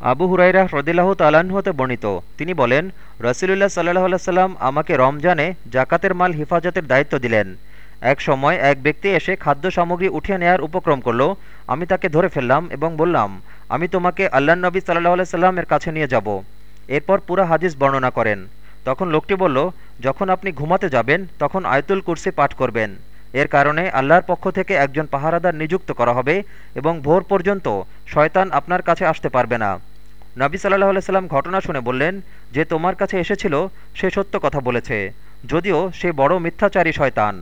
আবু হুরাইরা হ্রদিল্লাহ তালাহ হতে বর্ণিত। তিনি বলেন, রসিলুল্লাহ সাল্লাহ সাল্লাম আমাকে রমজানে জাকাতের মাল হেফাজতের দায়িত্ব দিলেন। এক সময় এক ব্যক্তি এসে খাদ্য সামগ্রী উঠিয়ে নেয়ার উপক্রম করল। আমি তাকে ধরে ফেললাম এবং বললাম, আমি তোমাকে আল্লাহ নবী সাল্লাহ সাল্লামের কাছে নিয়ে যাব। এরপর পুরা হাদিস বর্ণনা করেন। তখন লোকটি বলল, যখন আপনি ঘুমাতে যাবেন, তখন আয়তুল কুরসি পাঠ করবেন। এর কারণে আল্লাহর পক্ষ থেকে একজন পাহারাদার নিযুক্ত করা হবে এবং ভোর পর্যন্ত শয়তান আপনার কাছে আসতে পারবে না। নবী সাল্লাহ সাল্লাম ঘটনা শুনে বললেন, যে তোমার কাছে এসেছিল, সে সত্য কথা বলেছে। যদিও সে বড় মিথ্যাচারী শয়তান।